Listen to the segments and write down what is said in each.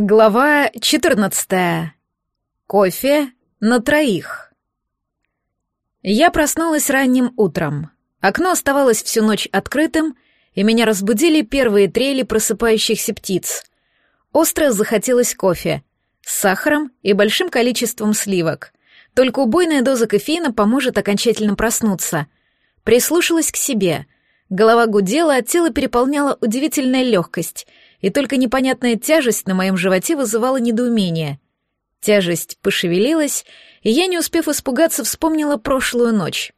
Глава 14. Кофе на троих. Я проснулась ранним утром. Окно оставалось всю ночь открытым, и меня разбудили первые трели просыпающихся птиц. Остро захотелось кофе с сахаром и большим количеством сливок. Только убойная доза кофеина поможет окончательно проснуться. Прислушалась к себе. Голова гудела, а тело переполняла удивительная легкость — и только непонятная тяжесть на моем животе вызывала недоумение. Тяжесть пошевелилась, и я, не успев испугаться, вспомнила прошлую ночь.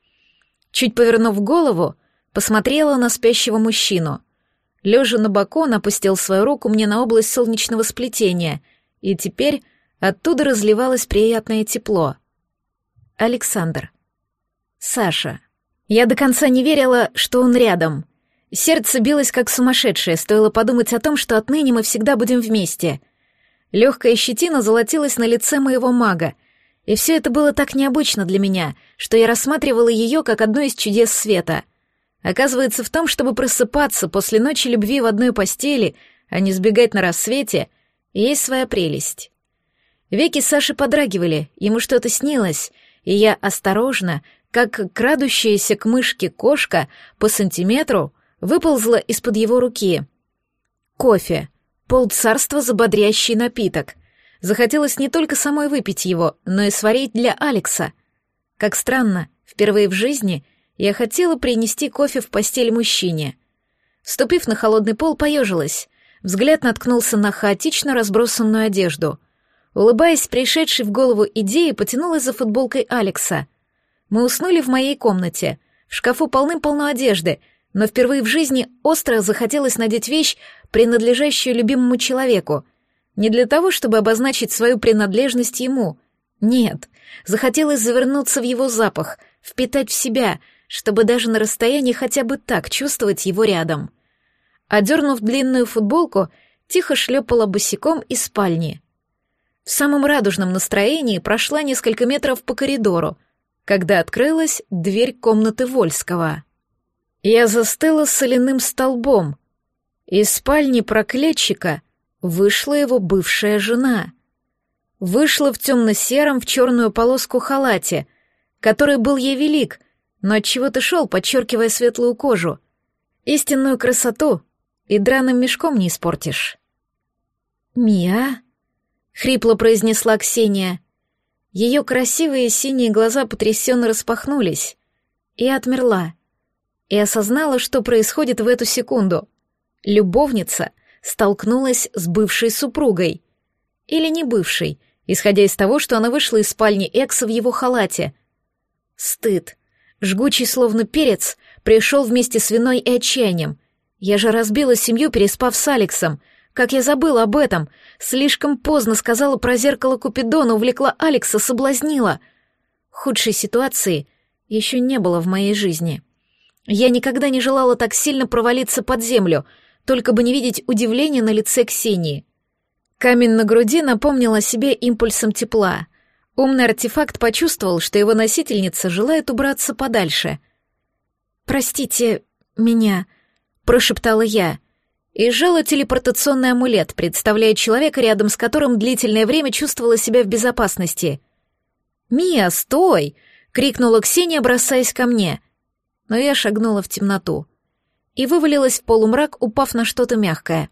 Чуть повернув голову, посмотрела на спящего мужчину. Лежа на боку, он опустил свою руку мне на область солнечного сплетения, и теперь оттуда разливалось приятное тепло. Александр. Саша. Я до конца не верила, что он рядом — Сердце билось как сумасшедшее, стоило подумать о том, что отныне мы всегда будем вместе. Легкая щетина золотилась на лице моего мага, и все это было так необычно для меня, что я рассматривала ее как одно из чудес света. Оказывается, в том, чтобы просыпаться после ночи любви в одной постели, а не сбегать на рассвете, есть своя прелесть. Веки Саши подрагивали, ему что-то снилось, и я осторожно, как крадущаяся к мышке кошка, по сантиметру — выползла из-под его руки. Кофе. Полцарства за бодрящий напиток. Захотелось не только самой выпить его, но и сварить для Алекса. Как странно, впервые в жизни я хотела принести кофе в постель мужчине. Ступив на холодный пол, поежилась. Взгляд наткнулся на хаотично разбросанную одежду. Улыбаясь пришедшей в голову идеи, потянулась за футболкой Алекса. Мы уснули в моей комнате. В шкафу полным-полно одежды, но впервые в жизни остро захотелось надеть вещь, принадлежащую любимому человеку. Не для того, чтобы обозначить свою принадлежность ему. Нет, захотелось завернуться в его запах, впитать в себя, чтобы даже на расстоянии хотя бы так чувствовать его рядом. Одернув длинную футболку, тихо шлепала босиком из спальни. В самом радужном настроении прошла несколько метров по коридору, когда открылась дверь комнаты Вольского. Я застыла соляным столбом. Из спальни проклятчика вышла его бывшая жена. Вышла в темно-сером в черную полоску халате, который был ей велик, но от чего то шел, подчеркивая светлую кожу. Истинную красоту и драным мешком не испортишь. «Мия?» — хрипло произнесла Ксения. Ее красивые синие глаза потрясенно распахнулись. И отмерла и осознала, что происходит в эту секунду. Любовница столкнулась с бывшей супругой. Или не бывшей, исходя из того, что она вышла из спальни Экса в его халате. Стыд, жгучий словно перец, пришел вместе с виной и отчаянием. Я же разбила семью, переспав с Алексом. Как я забыла об этом. Слишком поздно сказала про зеркало Купидона, увлекла Алекса, соблазнила. Худшей ситуации еще не было в моей жизни. Я никогда не желала так сильно провалиться под землю, только бы не видеть удивления на лице Ксении. Камень на груди напомнил о себе импульсом тепла. Умный артефакт почувствовал, что его носительница желает убраться подальше. «Простите меня», — прошептала я, и сжала телепортационный амулет, представляя человека, рядом с которым длительное время чувствовала себя в безопасности. «Мия, стой!» — крикнула Ксения, бросаясь ко мне — но я шагнула в темноту и вывалилась в полумрак, упав на что-то мягкое.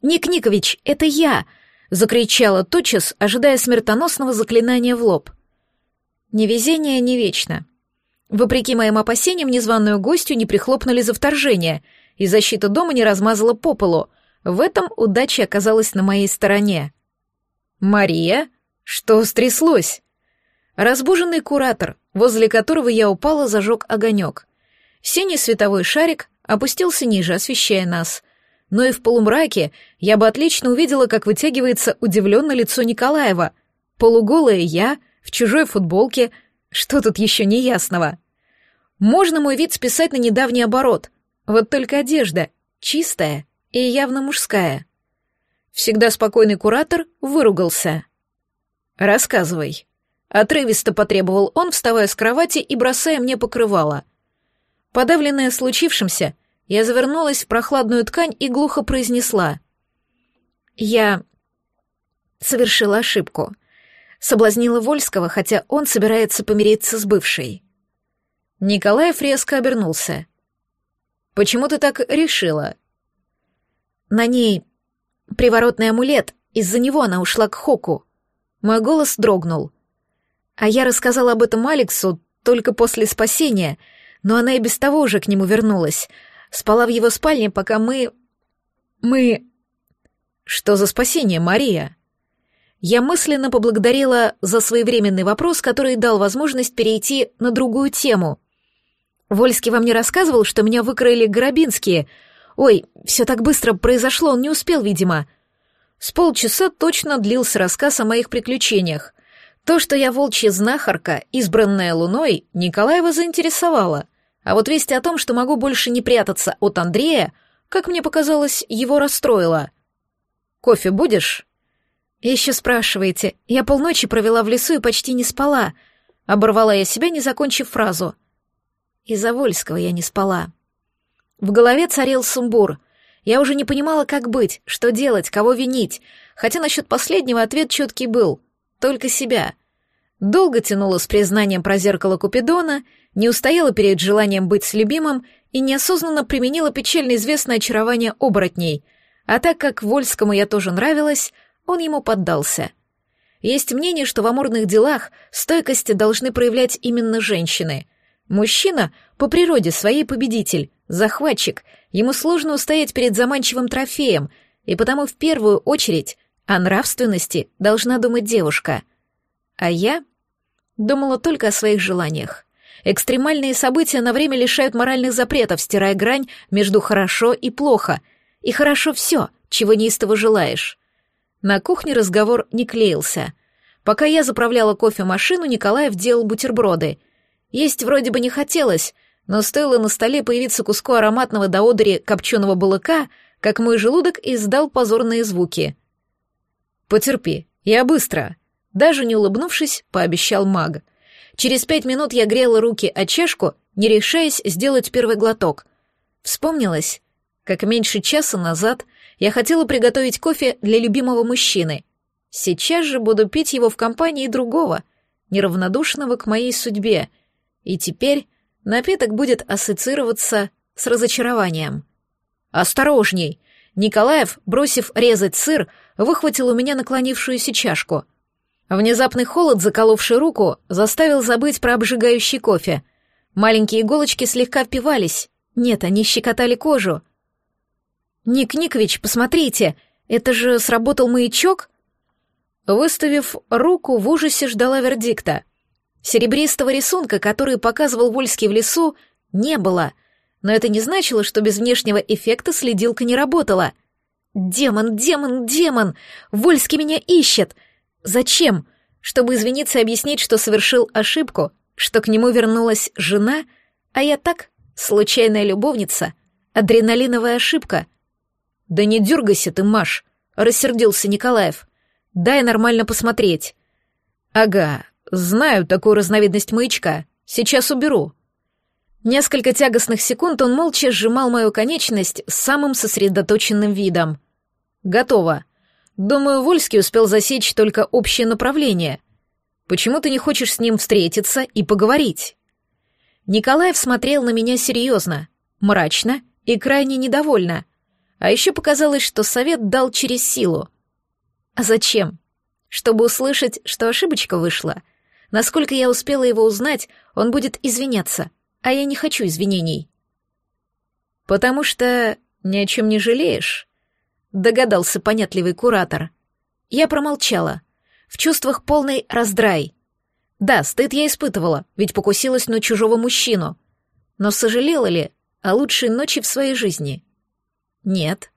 «Ник Никович, это я!» — закричала тотчас, ожидая смертоносного заклинания в лоб. Невезение не вечно. Вопреки моим опасениям, незваную гостью не прихлопнули за вторжение, и защита дома не размазала по полу. В этом удача оказалась на моей стороне. «Мария? Что стряслось?» Разбуженный куратор, возле которого я упала, зажег огонек. Синий световой шарик опустился ниже, освещая нас. Но и в полумраке я бы отлично увидела, как вытягивается удивленное лицо Николаева. Полуголая я, в чужой футболке. Что тут еще неясного? Можно мой вид списать на недавний оборот. Вот только одежда чистая и явно мужская. Всегда спокойный куратор выругался. «Рассказывай», Отрывисто потребовал он, вставая с кровати и бросая мне покрывало. Подавленная случившимся, я завернулась в прохладную ткань и глухо произнесла. «Я совершила ошибку. Соблазнила Вольского, хотя он собирается помириться с бывшей. Николаев резко обернулся. «Почему ты так решила?» «На ней приворотный амулет, из-за него она ушла к Хоку». Мой голос дрогнул. А я рассказала об этом Алексу только после спасения, но она и без того уже к нему вернулась. Спала в его спальне, пока мы... Мы... Что за спасение, Мария? Я мысленно поблагодарила за своевременный вопрос, который дал возможность перейти на другую тему. Вольский вам не рассказывал, что меня выкроили Горобинские. Ой, все так быстро произошло, он не успел, видимо. С полчаса точно длился рассказ о моих приключениях. То, что я волчья знахарка, избранная луной, Николаева заинтересовало. А вот весть о том, что могу больше не прятаться от Андрея, как мне показалось, его расстроило. «Кофе будешь?» «Еще спрашиваете. Я полночи провела в лесу и почти не спала». Оборвала я себя, не закончив фразу. Из-за Вольского я не спала. В голове царил сумбур. Я уже не понимала, как быть, что делать, кого винить, хотя насчет последнего ответ четкий был. Только себя. Долго тянула с признанием про зеркало Купидона, не устояла перед желанием быть с любимым и неосознанно применила печально известное очарование оборотней. А так как Вольскому я тоже нравилась, он ему поддался. Есть мнение, что в амурных делах стойкости должны проявлять именно женщины — Мужчина по природе своей победитель, захватчик, ему сложно устоять перед заманчивым трофеем, и потому в первую очередь о нравственности должна думать девушка. А я думала только о своих желаниях. Экстремальные события на время лишают моральных запретов, стирая грань между хорошо и плохо. И хорошо все, чего неистово желаешь. На кухне разговор не клеился. Пока я заправляла кофемашину, Николаев делал бутерброды — есть вроде бы не хотелось, но стоило на столе появиться куску ароматного до одери копченого балыка, как мой желудок издал позорные звуки. «Потерпи, я быстро», — даже не улыбнувшись, пообещал маг. Через пять минут я грела руки о чашку, не решаясь сделать первый глоток. Вспомнилось, как меньше часа назад я хотела приготовить кофе для любимого мужчины. Сейчас же буду пить его в компании другого, неравнодушного к моей судьбе — и теперь напиток будет ассоциироваться с разочарованием. «Осторожней!» Николаев, бросив резать сыр, выхватил у меня наклонившуюся чашку. Внезапный холод, заколовший руку, заставил забыть про обжигающий кофе. Маленькие иголочки слегка впивались. Нет, они щекотали кожу. «Ник Никович, посмотрите, это же сработал маячок?» Выставив руку, в ужасе ждала вердикта — Серебристого рисунка, который показывал Вольский в лесу, не было, но это не значило, что без внешнего эффекта следилка не работала. «Демон, демон, демон! Вольский меня ищет! Зачем? Чтобы извиниться и объяснить, что совершил ошибку, что к нему вернулась жена, а я так, случайная любовница, адреналиновая ошибка». «Да не дергайся ты, Маш!» — рассердился Николаев. «Дай нормально посмотреть». «Ага, Знаю такую разновидность маячка. Сейчас уберу. Несколько тягостных секунд он молча сжимал мою конечность с самым сосредоточенным видом. Готово. Думаю, Вольский успел засечь только общее направление. Почему ты не хочешь с ним встретиться и поговорить? Николаев смотрел на меня серьезно, мрачно и крайне недовольно. А еще показалось, что совет дал через силу. А зачем? Чтобы услышать, что ошибочка вышла — Насколько я успела его узнать, он будет извиняться, а я не хочу извинений. «Потому что ни о чем не жалеешь», — догадался понятливый куратор. Я промолчала. В чувствах полный раздрай. Да, стыд я испытывала, ведь покусилась на чужого мужчину. Но сожалела ли о лучшей ночи в своей жизни? Нет.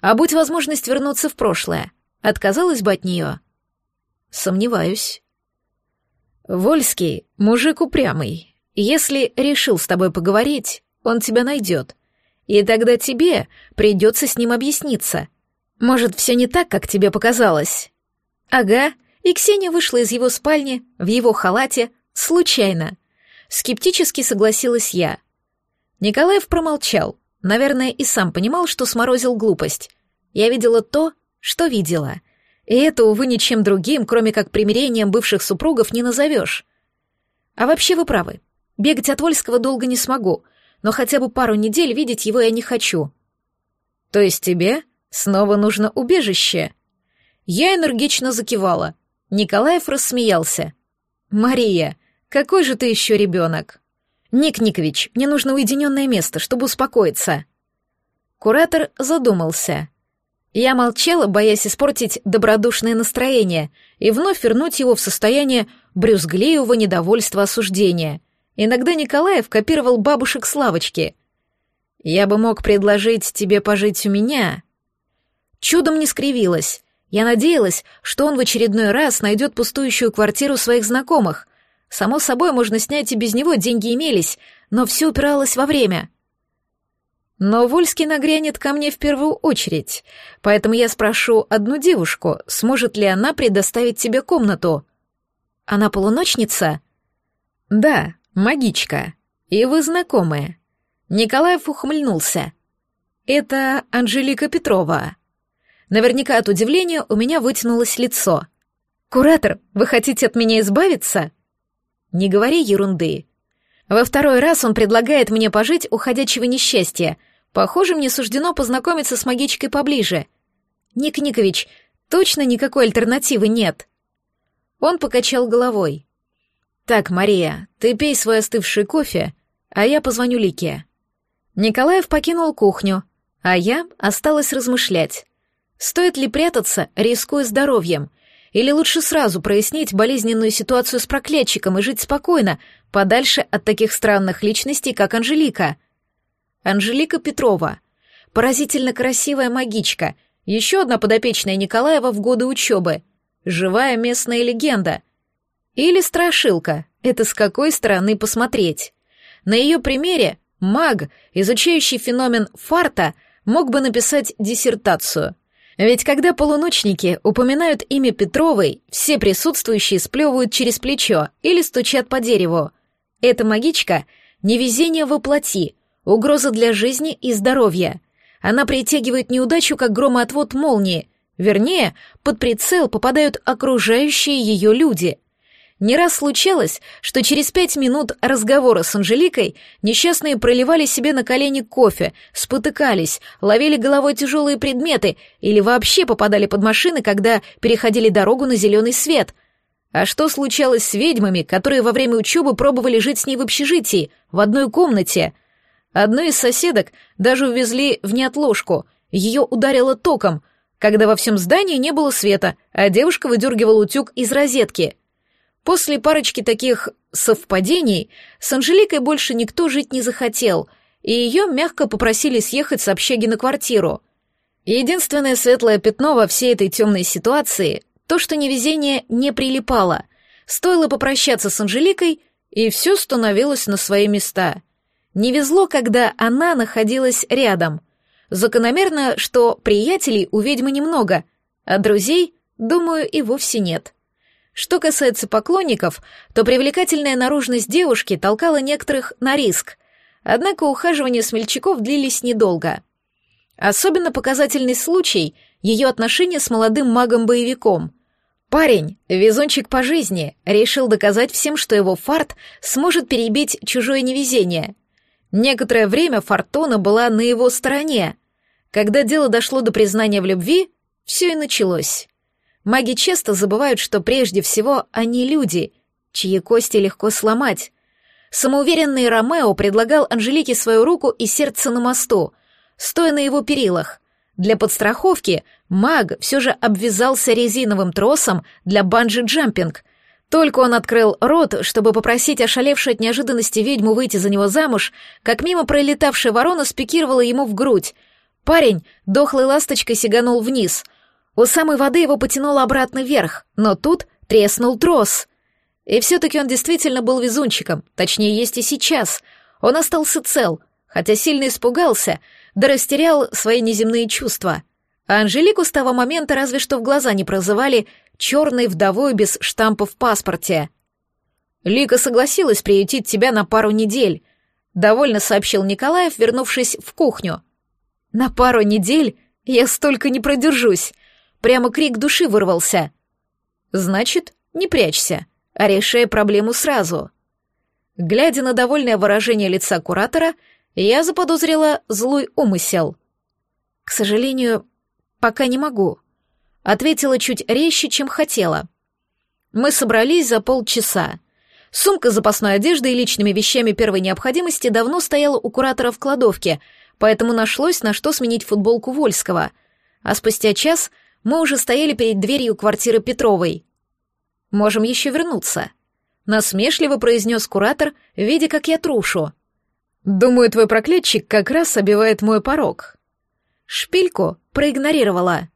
А будь возможность вернуться в прошлое, отказалась бы от нее? Сомневаюсь. Вольский — мужик упрямый. Если решил с тобой поговорить, он тебя найдет. И тогда тебе придется с ним объясниться. Может, все не так, как тебе показалось? Ага, и Ксения вышла из его спальни, в его халате, случайно. Скептически согласилась я. Николаев промолчал. Наверное, и сам понимал, что сморозил глупость. Я видела то, что видела. И это, увы, ничем другим, кроме как примирением бывших супругов, не назовешь. А вообще вы правы. Бегать от Вольского долго не смогу, но хотя бы пару недель видеть его я не хочу. То есть тебе снова нужно убежище? Я энергично закивала. Николаев рассмеялся. «Мария, какой же ты еще ребенок?» «Ник Никович, мне нужно уединенное место, чтобы успокоиться». Куратор задумался. Я молчала, боясь испортить добродушное настроение и вновь вернуть его в состояние брюзгливого недовольства осуждения. Иногда Николаев копировал бабушек Славочки. «Я бы мог предложить тебе пожить у меня». Чудом не скривилась. Я надеялась, что он в очередной раз найдет пустующую квартиру своих знакомых. Само собой, можно снять и без него, деньги имелись, но все упиралось во время — но Вольский нагрянет ко мне в первую очередь, поэтому я спрошу одну девушку, сможет ли она предоставить тебе комнату. Она полуночница? Да, магичка. И вы знакомые. Николаев ухмыльнулся. Это Анжелика Петрова. Наверняка от удивления у меня вытянулось лицо. «Куратор, вы хотите от меня избавиться?» «Не говори ерунды. Во второй раз он предлагает мне пожить у ходячего несчастья. Похоже, мне суждено познакомиться с магичкой поближе. Ник Никович, точно никакой альтернативы нет. Он покачал головой. Так, Мария, ты пей свой остывший кофе, а я позвоню Лике. Николаев покинул кухню, а я осталась размышлять. Стоит ли прятаться, рискуя здоровьем, или лучше сразу прояснить болезненную ситуацию с проклятчиком и жить спокойно, подальше от таких странных личностей, как Анжелика. Анжелика Петрова. Поразительно красивая магичка, еще одна подопечная Николаева в годы учебы. Живая местная легенда. Или страшилка, это с какой стороны посмотреть. На ее примере маг, изучающий феномен фарта, мог бы написать диссертацию — ведь когда полуночники упоминают имя Петровой, все присутствующие сплевывают через плечо или стучат по дереву. Эта магичка — невезение воплоти, угроза для жизни и здоровья. Она притягивает неудачу, как громоотвод молнии. Вернее, под прицел попадают окружающие ее люди — не раз случалось, что через пять минут разговора с Анжеликой несчастные проливали себе на колени кофе, спотыкались, ловили головой тяжелые предметы или вообще попадали под машины, когда переходили дорогу на зеленый свет. А что случалось с ведьмами, которые во время учебы пробовали жить с ней в общежитии, в одной комнате? Одну из соседок даже увезли в неотложку, ее ударило током, когда во всем здании не было света, а девушка выдергивала утюг из розетки — После парочки таких совпадений с Анжеликой больше никто жить не захотел, и ее мягко попросили съехать с общаги на квартиру. Единственное светлое пятно во всей этой темной ситуации — то, что невезение не прилипало. Стоило попрощаться с Анжеликой, и все становилось на свои места. Не везло, когда она находилась рядом. Закономерно, что приятелей у ведьмы немного, а друзей, думаю, и вовсе нет. Что касается поклонников, то привлекательная наружность девушки толкала некоторых на риск, однако ухаживания смельчаков длились недолго. Особенно показательный случай — ее отношения с молодым магом-боевиком. Парень, везунчик по жизни, решил доказать всем, что его фарт сможет перебить чужое невезение. Некоторое время Фортуна была на его стороне. Когда дело дошло до признания в любви, все и началось. Маги часто забывают, что прежде всего они люди, чьи кости легко сломать. Самоуверенный Ромео предлагал Анжелике свою руку и сердце на мосту, стоя на его перилах. Для подстраховки маг все же обвязался резиновым тросом для банджи-джампинг. Только он открыл рот, чтобы попросить ошалевшую от неожиданности ведьму выйти за него замуж, как мимо пролетавшая ворона спикировала ему в грудь. Парень дохлой ласточкой сиганул вниз — у самой воды его потянуло обратно вверх, но тут треснул трос. И все-таки он действительно был везунчиком, точнее, есть и сейчас. Он остался цел, хотя сильно испугался, да растерял свои неземные чувства. А Анжелику с того момента разве что в глаза не прозывали черной вдовой без штампа в паспорте. «Лика согласилась приютить тебя на пару недель», — довольно сообщил Николаев, вернувшись в кухню. «На пару недель я столько не продержусь», Прямо крик души вырвался. Значит, не прячься, а решай проблему сразу. Глядя на довольное выражение лица куратора, я заподозрила злой умысел. К сожалению, пока не могу. Ответила чуть резче, чем хотела. Мы собрались за полчаса. Сумка с запасной одеждой и личными вещами первой необходимости давно стояла у куратора в кладовке, поэтому нашлось, на что сменить футболку Вольского. А спустя час мы уже стояли перед дверью квартиры Петровой. «Можем еще вернуться», — насмешливо произнес куратор, видя, как я трушу. «Думаю, твой проклятчик как раз обивает мой порог». Шпильку проигнорировала.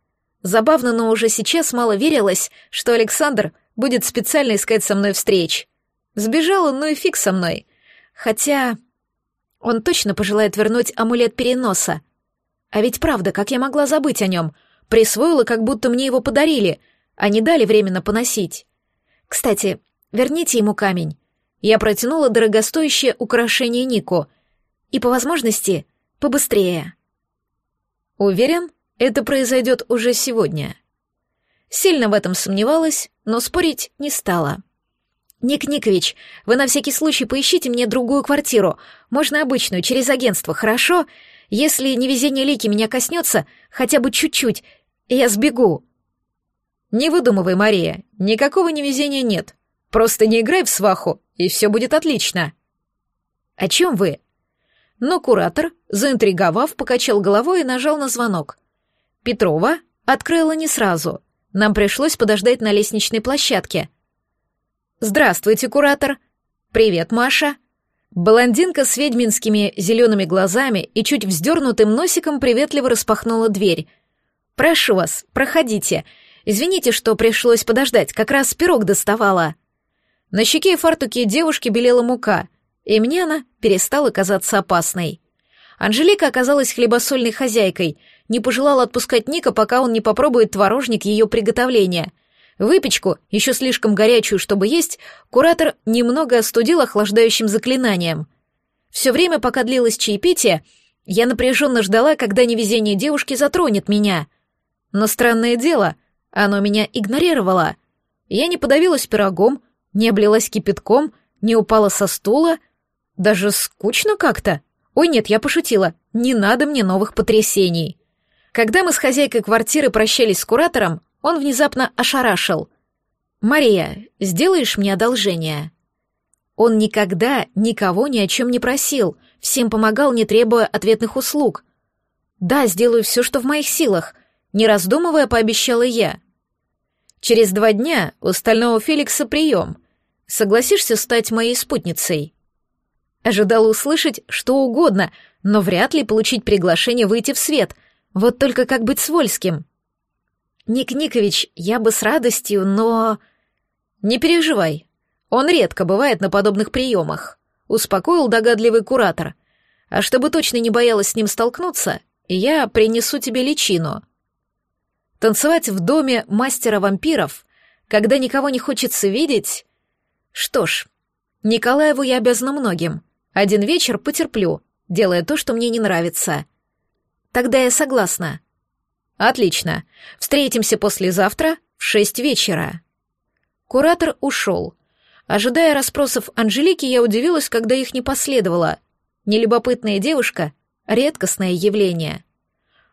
Забавно, но уже сейчас мало верилось, что Александр будет специально искать со мной встреч. Сбежал он, ну и фиг со мной. Хотя он точно пожелает вернуть амулет переноса. А ведь правда, как я могла забыть о нем? Присвоила, как будто мне его подарили, а не дали временно поносить. Кстати, верните ему камень. Я протянула дорогостоящее украшение Нику. И по возможности побыстрее. Уверен, это произойдет уже сегодня. Сильно в этом сомневалась, но спорить не стала. «Ник Никович, вы на всякий случай поищите мне другую квартиру, можно обычную, через агентство, хорошо? Если невезение Лики меня коснется, хотя бы чуть-чуть, я сбегу». «Не выдумывай, Мария, никакого невезения нет. Просто не играй в сваху, и все будет отлично». «О чем вы?» Но куратор, заинтриговав, покачал головой и нажал на звонок. Петрова открыла не сразу. Нам пришлось подождать на лестничной площадке — «Здравствуйте, куратор!» «Привет, Маша!» Блондинка с ведьминскими зелеными глазами и чуть вздернутым носиком приветливо распахнула дверь. «Прошу вас, проходите. Извините, что пришлось подождать, как раз пирог доставала». На щеке и фартуке девушки белела мука, и мне она перестала казаться опасной. Анжелика оказалась хлебосольной хозяйкой, не пожелала отпускать Ника, пока он не попробует творожник ее приготовления — Выпечку, еще слишком горячую, чтобы есть, куратор немного остудил охлаждающим заклинанием. Все время, пока длилось чаепитие, я напряженно ждала, когда невезение девушки затронет меня. Но странное дело, оно меня игнорировало. Я не подавилась пирогом, не облилась кипятком, не упала со стула. Даже скучно как-то. Ой, нет, я пошутила. Не надо мне новых потрясений. Когда мы с хозяйкой квартиры прощались с куратором, он внезапно ошарашил. «Мария, сделаешь мне одолжение?» Он никогда никого ни о чем не просил, всем помогал, не требуя ответных услуг. «Да, сделаю все, что в моих силах», — не раздумывая, пообещала я. «Через два дня у стального Феликса прием. Согласишься стать моей спутницей?» Ожидала услышать что угодно, но вряд ли получить приглашение выйти в свет. Вот только как быть с Вольским? «Ник Никович, я бы с радостью, но...» «Не переживай. Он редко бывает на подобных приемах», — успокоил догадливый куратор. «А чтобы точно не боялась с ним столкнуться, я принесу тебе личину». Танцевать в доме мастера вампиров, когда никого не хочется видеть... Что ж, Николаеву я обязана многим. Один вечер потерплю, делая то, что мне не нравится. Тогда я согласна. Отлично. Встретимся послезавтра в шесть вечера. Куратор ушел. Ожидая расспросов Анжелики, я удивилась, когда их не последовало. Нелюбопытная девушка — редкостное явление.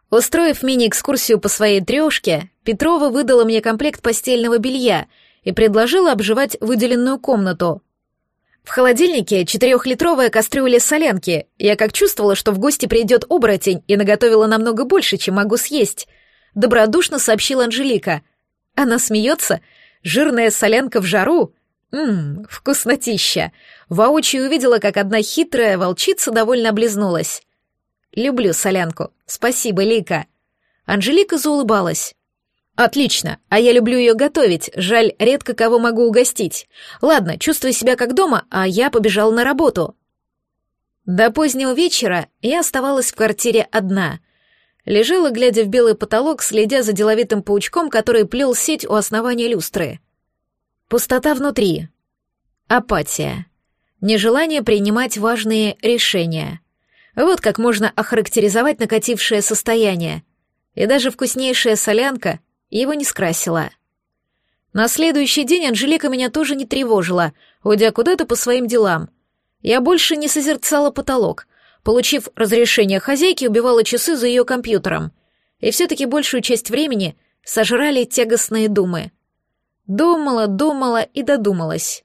Устроив мини-экскурсию по своей трешке, Петрова выдала мне комплект постельного белья и предложила обживать выделенную комнату. В холодильнике четырехлитровая кастрюля солянки. Я как чувствовала, что в гости придет оборотень и наготовила намного больше, чем могу съесть добродушно сообщила Анжелика. Она смеется. Жирная солянка в жару. Ммм, вкуснотища. Воочию увидела, как одна хитрая волчица довольно облизнулась. Люблю солянку. Спасибо, Лика. Анжелика заулыбалась. Отлично, а я люблю ее готовить, жаль, редко кого могу угостить. Ладно, чувствую себя как дома, а я побежал на работу. До позднего вечера я оставалась в квартире одна. Лежала, глядя в белый потолок, следя за деловитым паучком, который плел сеть у основания люстры. Пустота внутри. Апатия. Нежелание принимать важные решения. Вот как можно охарактеризовать накатившее состояние. И даже вкуснейшая солянка его не скрасила. На следующий день Анжелика меня тоже не тревожила, уйдя куда-то по своим делам. Я больше не созерцала потолок. Получив разрешение хозяйки, убивала часы за ее компьютером. И все-таки большую часть времени сожрали тягостные думы. Думала, думала и додумалась.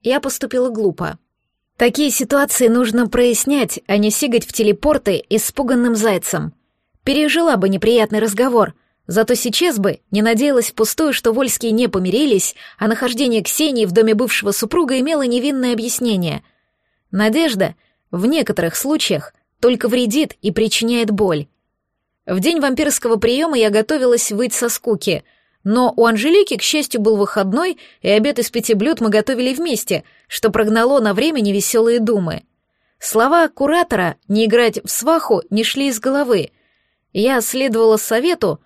Я поступила глупо. Такие ситуации нужно прояснять, а не сигать в телепорты испуганным зайцем. Пережила бы неприятный разговор, зато сейчас бы не надеялась впустую, что Вольские не помирились, а нахождение Ксении в доме бывшего супруга имело невинное объяснение. Надежда в некоторых случаях только вредит и причиняет боль. В день вампирского приема я готовилась выйти со скуки — но у Анжелики, к счастью, был выходной, и обед из пяти блюд мы готовили вместе, что прогнало на время невеселые думы. Слова куратора «не играть в сваху» не шли из головы. Я следовала совету,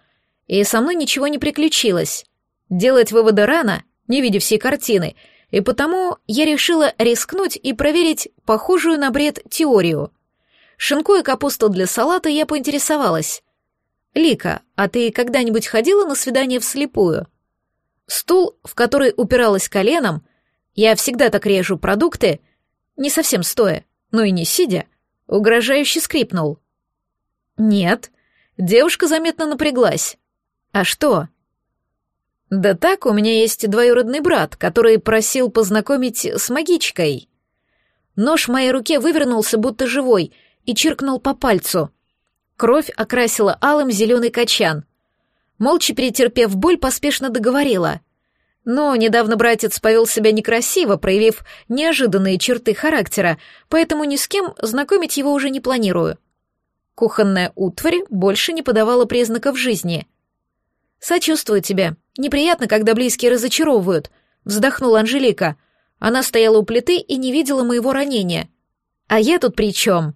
и со мной ничего не приключилось. Делать выводы рано, не видя всей картины, и потому я решила рискнуть и проверить похожую на бред теорию. Шинкуя капусту для салата, я поинтересовалась. «Лика, а ты когда-нибудь ходила на свидание вслепую?» Стул, в который упиралась коленом, я всегда так режу продукты, не совсем стоя, но и не сидя, угрожающе скрипнул. «Нет», девушка заметно напряглась. «А что?» «Да так, у меня есть двоюродный брат, который просил познакомить с магичкой». Нож в моей руке вывернулся, будто живой, и чиркнул по пальцу — Кровь окрасила алым зеленый качан. Молча перетерпев боль, поспешно договорила. Но недавно братец повел себя некрасиво, проявив неожиданные черты характера, поэтому ни с кем знакомить его уже не планирую. Кухонная утварь больше не подавала признаков жизни. «Сочувствую тебе. Неприятно, когда близкие разочаровывают», — вздохнула Анжелика. Она стояла у плиты и не видела моего ранения. «А я тут при чем?»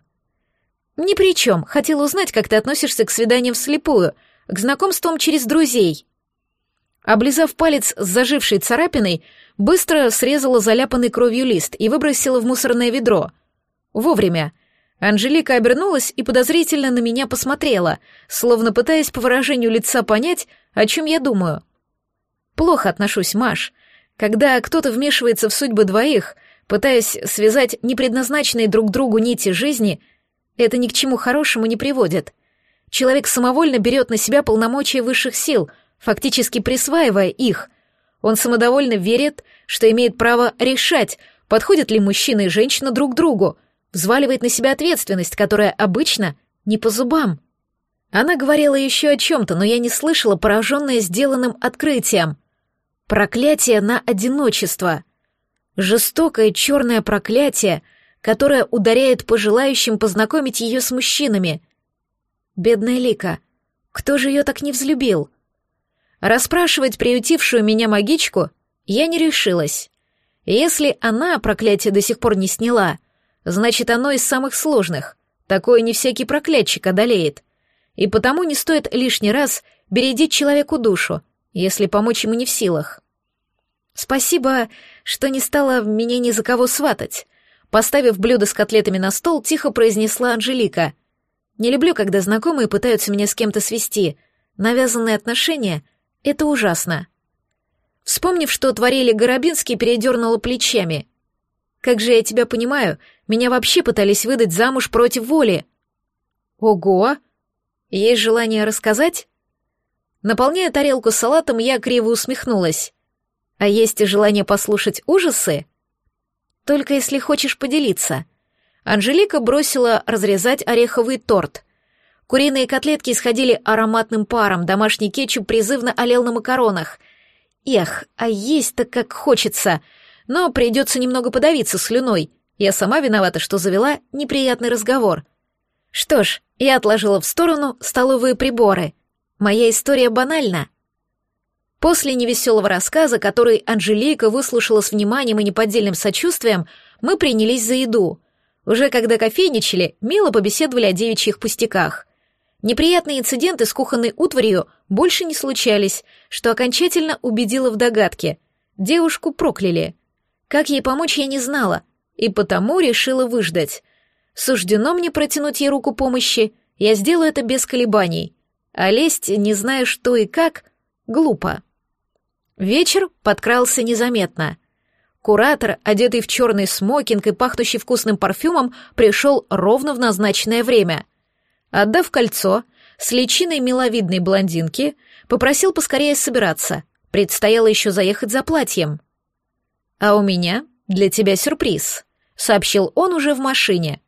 «Ни при чем. Хотел узнать, как ты относишься к свиданиям вслепую, к знакомствам через друзей». Облизав палец с зажившей царапиной, быстро срезала заляпанный кровью лист и выбросила в мусорное ведро. Вовремя. Анжелика обернулась и подозрительно на меня посмотрела, словно пытаясь по выражению лица понять, о чем я думаю. «Плохо отношусь, Маш. Когда кто-то вмешивается в судьбы двоих, пытаясь связать непредназначенные друг другу нити жизни — это ни к чему хорошему не приводит. Человек самовольно берет на себя полномочия высших сил, фактически присваивая их. Он самодовольно верит, что имеет право решать, подходят ли мужчина и женщина друг другу, взваливает на себя ответственность, которая обычно не по зубам. Она говорила еще о чем-то, но я не слышала, пораженная сделанным открытием. Проклятие на одиночество. Жестокое черное проклятие — которая ударяет по желающим познакомить ее с мужчинами. Бедная Лика, кто же ее так не взлюбил? Расспрашивать приютившую меня магичку я не решилась. Если она проклятие до сих пор не сняла, значит, оно из самых сложных. Такое не всякий проклятчик одолеет. И потому не стоит лишний раз бередить человеку душу, если помочь ему не в силах. Спасибо, что не стала меня ни за кого сватать. Поставив блюдо с котлетами на стол, тихо произнесла Анжелика. «Не люблю, когда знакомые пытаются меня с кем-то свести. Навязанные отношения — это ужасно». Вспомнив, что творили Горобинские, передернула плечами. «Как же я тебя понимаю, меня вообще пытались выдать замуж против воли». «Ого! Есть желание рассказать?» Наполняя тарелку салатом, я криво усмехнулась. «А есть и желание послушать ужасы?» Только если хочешь поделиться. Анжелика бросила разрезать ореховый торт. Куриные котлетки исходили ароматным паром, домашний кетчуп призывно олел на макаронах. Эх, а есть-то как хочется. Но придется немного подавиться слюной. Я сама виновата, что завела неприятный разговор. Что ж, я отложила в сторону столовые приборы. Моя история банальна. После невеселого рассказа, который Анжелика выслушала с вниманием и неподдельным сочувствием, мы принялись за еду. Уже когда кофейничали, мило побеседовали о девичьих пустяках. Неприятные инциденты с кухонной утварью больше не случались, что окончательно убедило в догадке. Девушку прокляли. Как ей помочь, я не знала, и потому решила выждать. Суждено мне протянуть ей руку помощи, я сделаю это без колебаний. А лезть, не зная что и как — глупо. Вечер подкрался незаметно. Куратор, одетый в черный смокинг и пахнущий вкусным парфюмом, пришел ровно в назначенное время. Отдав кольцо, с личиной миловидной блондинки, попросил поскорее собираться. Предстояло еще заехать за платьем. «А у меня для тебя сюрприз», — сообщил он уже в машине.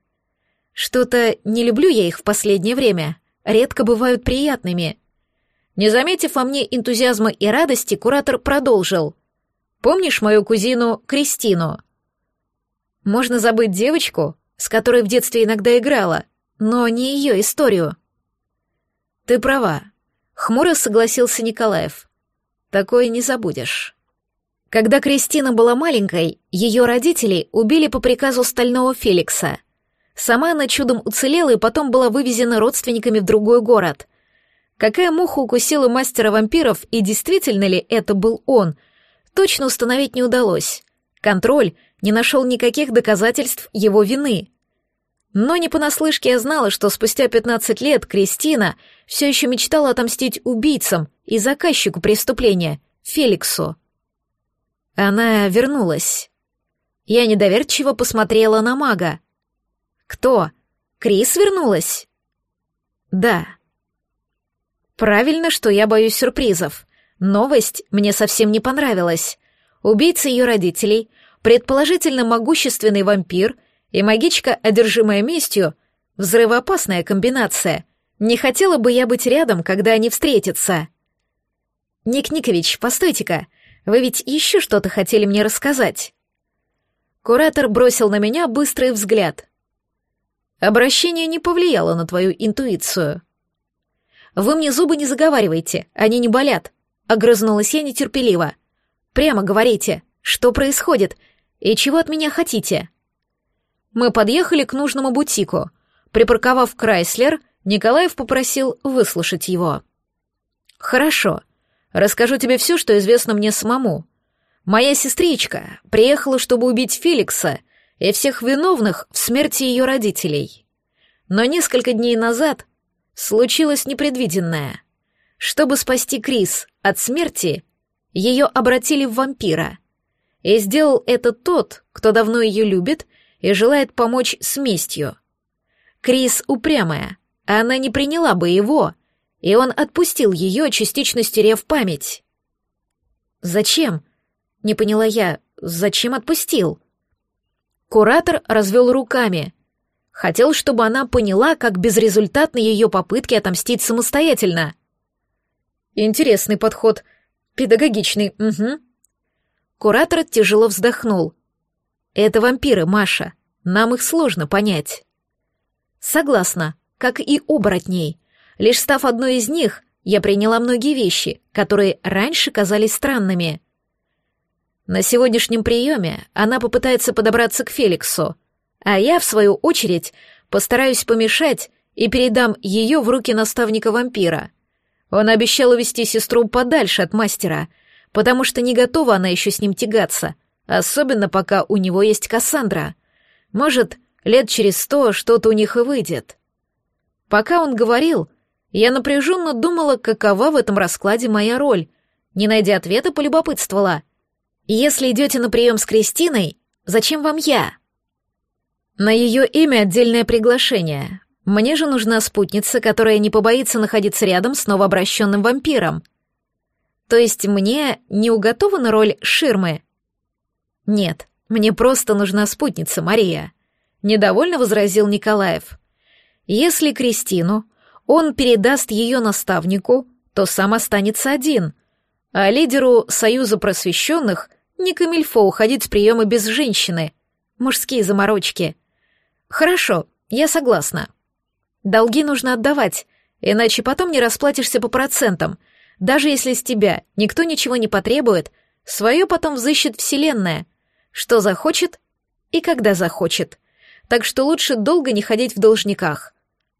«Что-то не люблю я их в последнее время. Редко бывают приятными». Не заметив во мне энтузиазма и радости, куратор продолжил. «Помнишь мою кузину Кристину?» «Можно забыть девочку, с которой в детстве иногда играла, но не ее историю». «Ты права», — хмуро согласился Николаев. «Такое не забудешь». Когда Кристина была маленькой, ее родители убили по приказу стального Феликса. Сама она чудом уцелела и потом была вывезена родственниками в другой город. Какая муха укусила мастера вампиров и действительно ли это был он, точно установить не удалось. Контроль не нашел никаких доказательств его вины. Но не понаслышке я знала, что спустя 15 лет Кристина все еще мечтала отомстить убийцам и заказчику преступления, Феликсу. Она вернулась. Я недоверчиво посмотрела на мага. «Кто? Крис вернулась?» «Да». «Правильно, что я боюсь сюрпризов. Новость мне совсем не понравилась. Убийца ее родителей, предположительно могущественный вампир — и магичка, одержимая местью, взрывоопасная комбинация. Не хотела бы я быть рядом, когда они встретятся. Ник Никович, постойте-ка, вы ведь еще что-то хотели мне рассказать. Куратор бросил на меня быстрый взгляд. Обращение не повлияло на твою интуицию. Вы мне зубы не заговаривайте, они не болят. Огрызнулась я нетерпеливо. Прямо говорите, что происходит и чего от меня хотите. Мы подъехали к нужному бутику. Припарковав Крайслер, Николаев попросил выслушать его. «Хорошо. Расскажу тебе все, что известно мне самому. Моя сестричка приехала, чтобы убить Феликса и всех виновных в смерти ее родителей. Но несколько дней назад случилось непредвиденное. Чтобы спасти Крис от смерти, ее обратили в вампира. И сделал это тот, кто давно ее любит и желает помочь с местью. Крис упрямая, а она не приняла бы его, и он отпустил ее, частично стерев память. «Зачем?» — не поняла я. «Зачем отпустил?» Куратор развел руками. Хотел, чтобы она поняла, как безрезультатны ее попытки отомстить самостоятельно. Интересный подход. Педагогичный, угу. Куратор тяжело вздохнул. Это вампиры, Маша. Нам их сложно понять. Согласна, как и оборотней. Лишь став одной из них, я приняла многие вещи, которые раньше казались странными. На сегодняшнем приеме она попытается подобраться к Феликсу, а я, в свою очередь, постараюсь помешать и передам ее в руки наставника вампира. Он обещал увести сестру подальше от мастера, потому что не готова она еще с ним тягаться — Особенно пока у него есть Кассандра. Может, лет через сто что-то у них и выйдет. Пока он говорил, я напряженно думала, какова в этом раскладе моя роль. Не найдя ответа, полюбопытствовала. «Если идете на прием с Кристиной, зачем вам я?» На ее имя отдельное приглашение. Мне же нужна спутница, которая не побоится находиться рядом с новообращенным вампиром. То есть мне не уготована роль ширмы, «Нет, мне просто нужна спутница, Мария», — недовольно возразил Николаев. «Если Кристину он передаст ее наставнику, то сам останется один, а лидеру Союза просвещенных не камильфо уходить с приема без женщины. Мужские заморочки. Хорошо, я согласна. Долги нужно отдавать, иначе потом не расплатишься по процентам. Даже если с тебя никто ничего не потребует, свое потом взыщет Вселенная — что захочет и когда захочет. Так что лучше долго не ходить в должниках.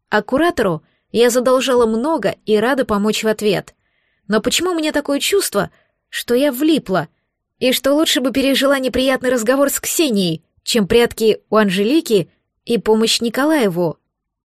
А куратору я задолжала много и рада помочь в ответ. Но почему у меня такое чувство, что я влипла, и что лучше бы пережила неприятный разговор с Ксенией, чем прятки у Анжелики и помощь Николаеву?